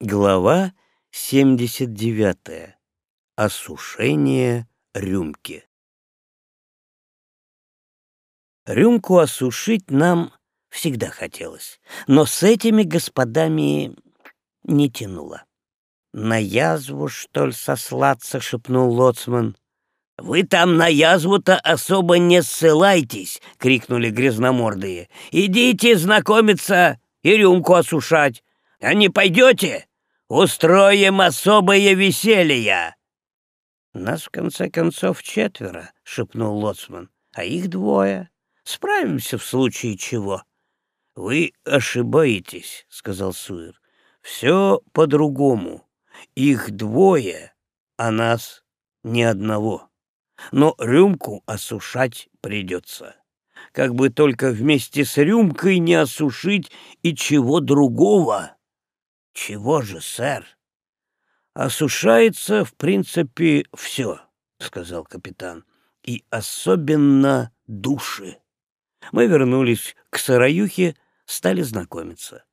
Глава 79. Осушение рюмки. Рюмку осушить нам всегда хотелось, но с этими господами не тянуло. «На язву, что ли, сослаться?» — шепнул лоцман. «Вы там на язву-то особо не ссылайтесь!» — крикнули грязномордые. «Идите знакомиться и рюмку осушать! А не пойдете, устроим особое веселье!» «Нас, в конце концов, четверо», — шепнул лоцман, — «а их двое. Справимся в случае чего». «Вы ошибаетесь», — сказал Суир. «Все по-другому. Их двое, а нас ни одного. Но рюмку осушать придется. Как бы только вместе с рюмкой не осушить и чего другого». «Чего же, сэр?» «Осушается, в принципе, все», — сказал капитан, — «и особенно души». Мы вернулись к сыроюхе, стали знакомиться.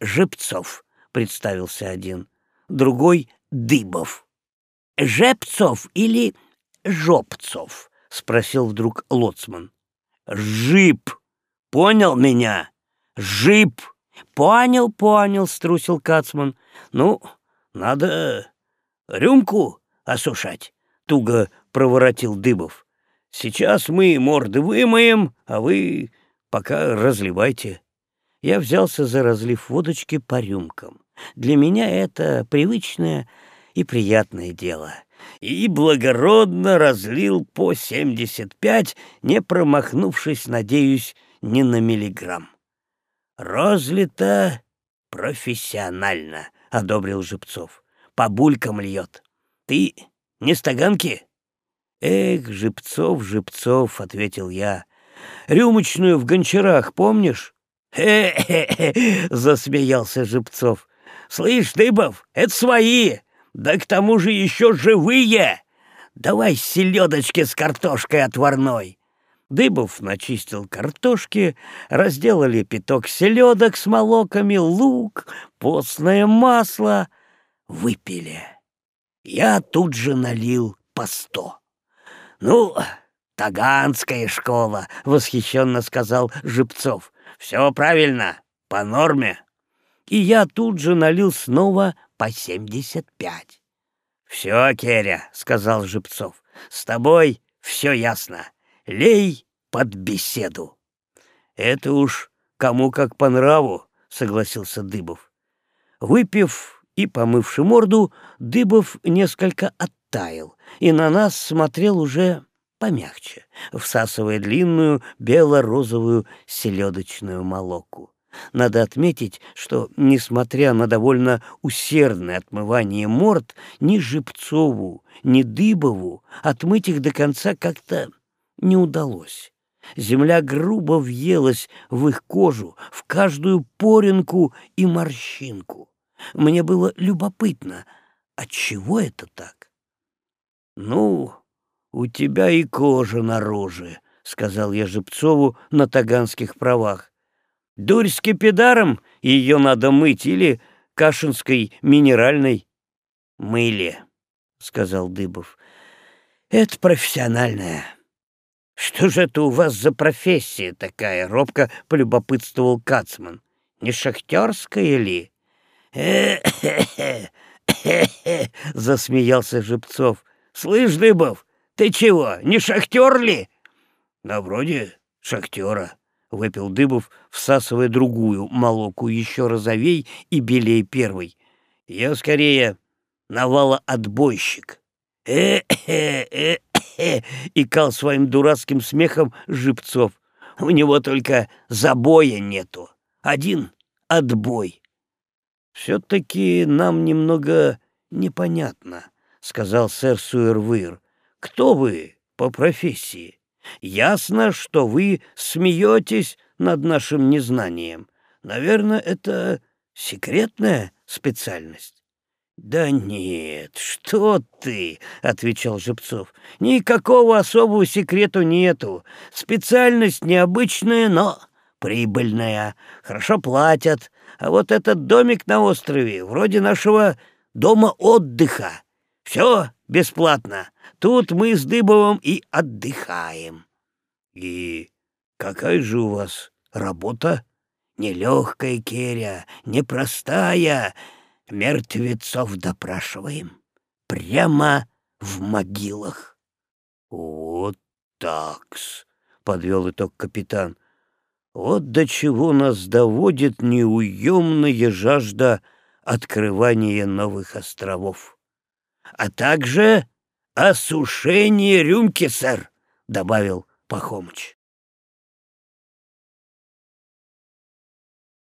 «Жепцов», — представился один, другой — Дыбов. «Жепцов или Жопцов?» — спросил вдруг Лоцман. «Жип! Понял меня? Жип!» «Понял, понял», — струсил Кацман. «Ну, надо рюмку осушать», — туго проворотил Дыбов. «Сейчас мы морды вымоем, а вы пока разливайте». Я взялся за разлив водочки по рюмкам. Для меня это привычное и приятное дело. И благородно разлил по семьдесят пять, не промахнувшись, надеюсь, ни на миллиграмм. «Розлито профессионально», — одобрил Жипцов. «По булькам льет. Ты не стаганки?» «Эх, Жипцов, Жипцов», — ответил я. «Рюмочную в гончарах помнишь?» «Хе-хе-хе!» — засмеялся Жипцов. «Слышь, Дыбов, это свои, да к тому же еще живые! Давай селедочки с картошкой отварной!» Дыбов начистил картошки, разделали пяток селедок с молоками, лук, постное масло. Выпили. Я тут же налил по сто. «Ну, таганская школа», — восхищенно сказал Жипцов. «Все правильно, по норме». И я тут же налил снова по семьдесят пять. «Все, Керя», — сказал Жипцов, — «с тобой все ясно лей под беседу. Это уж кому как по нраву, согласился Дыбов. Выпив и помывши морду, Дыбов несколько оттаял и на нас смотрел уже помягче, всасывая длинную бело-розовую селедочную молоку. Надо отметить, что, несмотря на довольно усердное отмывание морд, ни Жипцову, ни Дыбову отмыть их до конца как-то не удалось. Земля грубо въелась в их кожу, в каждую поринку и морщинку. Мне было любопытно, отчего это так? — Ну, у тебя и кожа на роже, — сказал я Жипцову на таганских правах. — Дурь с кипидаром, ее надо мыть, или кашинской минеральной. — Мыли, — сказал Дыбов. — Это профессиональная. «Что же это у вас за профессия такая?» — робко полюбопытствовал Кацман. «Не шахтерская ли?» засмеялся Жипцов. «Слышь, Дыбов, ты чего, не шахтер ли?» «Да вроде шахтера», — выпил Дыбов, всасывая другую молоку еще розовей и белее первой. «Я скорее навала-отбойщик». «Э-э-э-э!» Икал своим дурацким смехом Жипцов. У него только забоя нету. Один отбой. Все-таки нам немного непонятно, сказал сэр Суэрвир. Кто вы по профессии? Ясно, что вы смеетесь над нашим незнанием. Наверное, это секретная специальность. «Да нет, что ты!» — отвечал Жепцов. «Никакого особого секрету нету. Специальность необычная, но прибыльная, хорошо платят, а вот этот домик на острове вроде нашего дома отдыха. Все бесплатно. Тут мы с Дыбовым и отдыхаем. И какая же у вас работа? Нелегкая, Керя, непростая. Мертвецов допрашиваем. Прямо в могилах. Вот такс, подвел итог капитан. Вот до чего нас доводит неуемная жажда открывания новых островов. А также осушение рюмки, сэр, добавил Пахомыч.